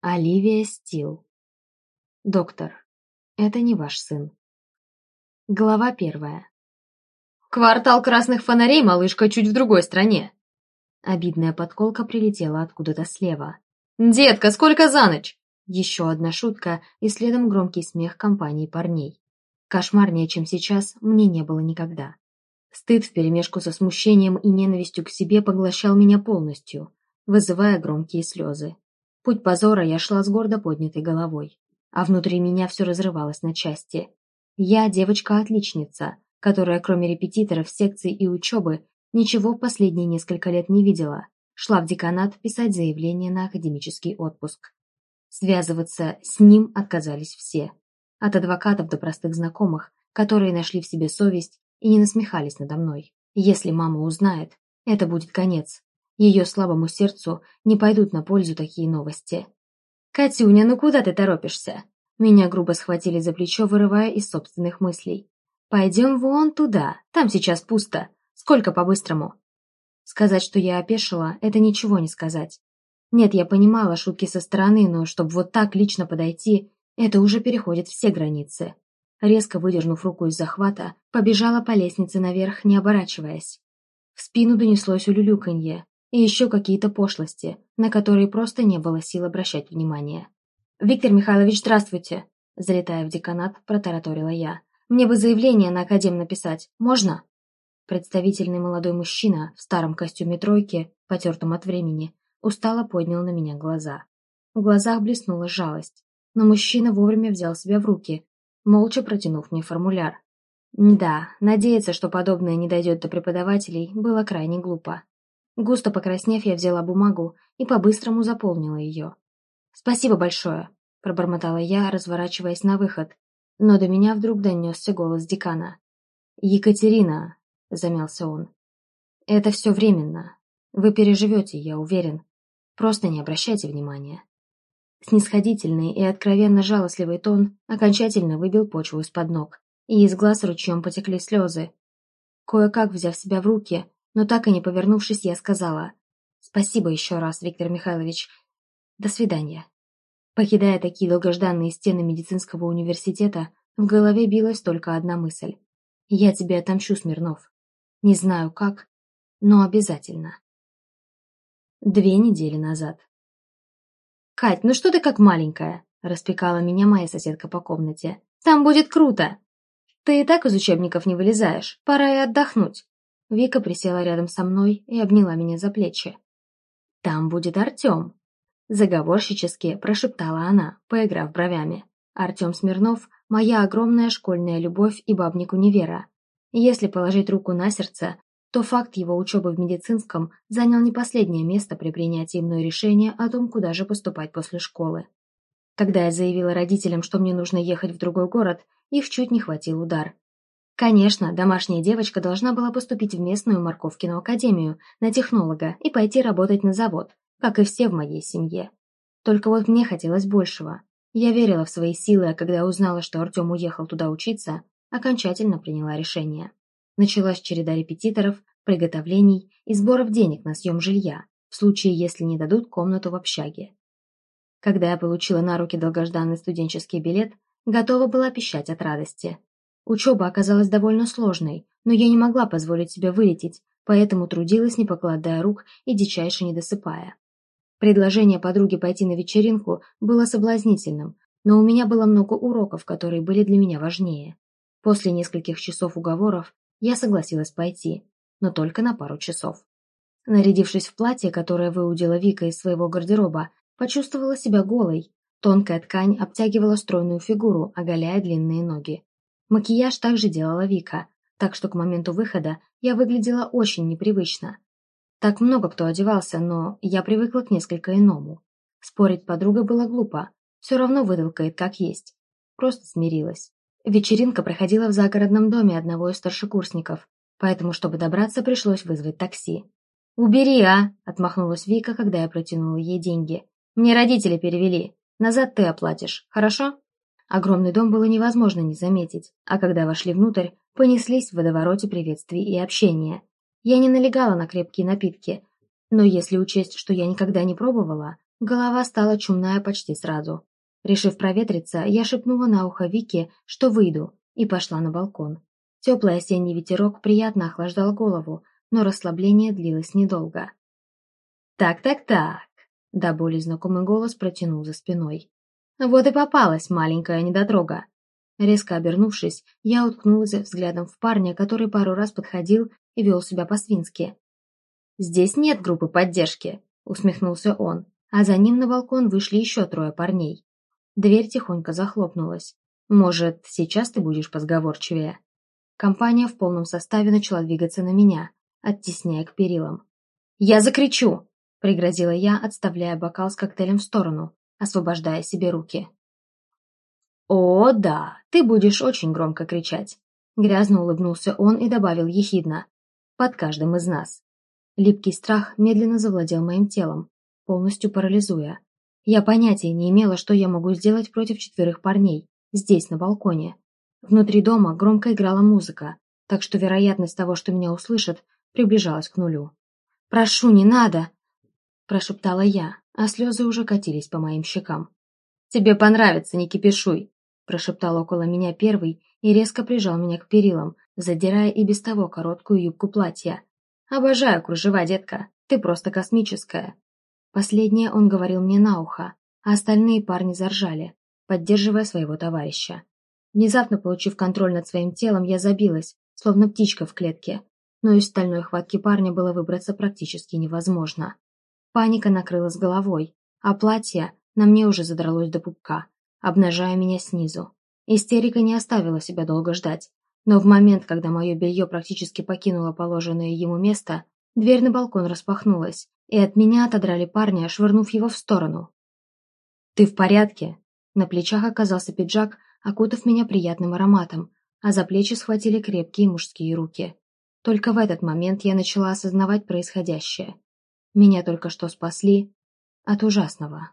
Оливия Стил. Доктор, это не ваш сын. Глава первая. «Квартал красных фонарей, малышка, чуть в другой стране!» Обидная подколка прилетела откуда-то слева. «Детка, сколько за ночь?» Еще одна шутка и следом громкий смех компании парней. Кошмарнее, чем сейчас, мне не было никогда. Стыд вперемешку со смущением и ненавистью к себе поглощал меня полностью, вызывая громкие слезы. Путь позора я шла с гордо поднятой головой, а внутри меня все разрывалось на части. Я девочка-отличница, которая кроме репетиторов, секций и учебы ничего в последние несколько лет не видела, шла в деканат писать заявление на академический отпуск. Связываться с ним отказались все. От адвокатов до простых знакомых, которые нашли в себе совесть и не насмехались надо мной. Если мама узнает, это будет конец. Ее слабому сердцу не пойдут на пользу такие новости. «Катюня, ну куда ты торопишься?» Меня грубо схватили за плечо, вырывая из собственных мыслей. «Пойдем вон туда, там сейчас пусто. Сколько по-быстрому?» Сказать, что я опешила, это ничего не сказать. Нет, я понимала шутки со стороны, но чтобы вот так лично подойти, это уже переходит все границы. Резко выдернув руку из захвата, побежала по лестнице наверх, не оборачиваясь. В спину донеслось улюлюканье, и еще какие-то пошлости, на которые просто не было сил обращать внимание. «Виктор Михайлович, здравствуйте!» Залетая в деканат, протараторила я. «Мне бы заявление на академ написать. Можно?» Представительный молодой мужчина в старом костюме тройки, потертом от времени, устало поднял на меня глаза. В глазах блеснула жалость, но мужчина вовремя взял себя в руки, молча протянув мне формуляр. Да, надеяться, что подобное не дойдет до преподавателей, было крайне глупо. Густо покраснев, я взяла бумагу и по-быстрому заполнила ее. «Спасибо большое», — пробормотала я, разворачиваясь на выход. Но до меня вдруг донесся голос декана. «Екатерина», — замялся он, — «это все временно. Вы переживете, я уверен. Просто не обращайте внимания». Снисходительный и откровенно жалостливый тон окончательно выбил почву из-под ног, и из глаз ручьем потекли слезы. Кое-как, взяв себя в руки, но так и не повернувшись, я сказала «Спасибо еще раз, Виктор Михайлович. До свидания». Покидая такие долгожданные стены медицинского университета, в голове билась только одна мысль. «Я тебе отомщу, Смирнов. Не знаю как, но обязательно». Две недели назад. «Кать, ну что ты как маленькая?» – распекала меня моя соседка по комнате. «Там будет круто!» «Ты и так из учебников не вылезаешь, пора и отдохнуть. Вика присела рядом со мной и обняла меня за плечи. «Там будет Артем», — заговорщически прошептала она, поиграв бровями. «Артем Смирнов — моя огромная школьная любовь и бабник универа. Если положить руку на сердце, то факт его учебы в медицинском занял не последнее место при принятии мной решения о том, куда же поступать после школы. Когда я заявила родителям, что мне нужно ехать в другой город, их чуть не хватил удар. Конечно, домашняя девочка должна была поступить в местную Морковкину академию на технолога и пойти работать на завод, как и все в моей семье. Только вот мне хотелось большего. Я верила в свои силы, а когда узнала, что Артем уехал туда учиться, окончательно приняла решение. Началась череда репетиторов, приготовлений и сборов денег на съем жилья, в случае, если не дадут комнату в общаге. Когда я получила на руки долгожданный студенческий билет, готова была пищать от радости. Учеба оказалась довольно сложной, но я не могла позволить себе вылететь, поэтому трудилась, не покладая рук и дичайше не досыпая. Предложение подруги пойти на вечеринку было соблазнительным, но у меня было много уроков, которые были для меня важнее. После нескольких часов уговоров я согласилась пойти, но только на пару часов. Нарядившись в платье, которое выудила Вика из своего гардероба, почувствовала себя голой. Тонкая ткань обтягивала стройную фигуру, оголяя длинные ноги. Макияж также делала Вика, так что к моменту выхода я выглядела очень непривычно. Так много кто одевался, но я привыкла к несколько иному. Спорить подруга было глупо, все равно выдалкает как есть. Просто смирилась. Вечеринка проходила в загородном доме одного из старшекурсников, поэтому, чтобы добраться, пришлось вызвать такси. «Убери, а!» – отмахнулась Вика, когда я протянула ей деньги. «Мне родители перевели. Назад ты оплатишь, хорошо?» Огромный дом было невозможно не заметить, а когда вошли внутрь, понеслись в водовороте приветствий и общения. Я не налегала на крепкие напитки, но если учесть, что я никогда не пробовала, Голова стала чумная почти сразу. Решив проветриться, я шепнула на ухо Вике, что выйду, и пошла на балкон. Теплый осенний ветерок приятно охлаждал голову, но расслабление длилось недолго. «Так-так-так», — до боли знакомый голос протянул за спиной. «Вот и попалась маленькая недотрога». Резко обернувшись, я уткнулась взглядом в парня, который пару раз подходил и вел себя по-свински. «Здесь нет группы поддержки», — усмехнулся он, а за ним на балкон вышли еще трое парней. Дверь тихонько захлопнулась. «Может, сейчас ты будешь позговорчивее?» Компания в полном составе начала двигаться на меня, оттесняя к перилам. «Я закричу!» — пригрозила я, отставляя бокал с коктейлем в сторону, освобождая себе руки. «О, да, ты будешь очень громко кричать!» Грязно улыбнулся он и добавил ехидно. «Под каждым из нас». Липкий страх медленно завладел моим телом, полностью парализуя. Я понятия не имела, что я могу сделать против четверых парней, здесь, на балконе. Внутри дома громко играла музыка, так что вероятность того, что меня услышат, приближалась к нулю. «Прошу, не надо!» прошептала я, а слезы уже катились по моим щекам. «Тебе понравится, не кипишуй!» прошептал около меня первый и резко прижал меня к перилам, задирая и без того короткую юбку платья. «Обожаю кружева, детка, ты просто космическая!» Последнее он говорил мне на ухо, а остальные парни заржали, поддерживая своего товарища. Внезапно получив контроль над своим телом, я забилась, словно птичка в клетке, но из стальной хватки парня было выбраться практически невозможно. Паника накрыла с головой, а платье на мне уже задралось до пупка, обнажая меня снизу. Истерика не оставила себя долго ждать, но в момент, когда мое белье практически покинуло положенное ему место, дверь на балкон распахнулась, и от меня отодрали парня, швырнув его в сторону. «Ты в порядке?» На плечах оказался пиджак, окутав меня приятным ароматом, а за плечи схватили крепкие мужские руки. Только в этот момент я начала осознавать происходящее. Меня только что спасли от ужасного.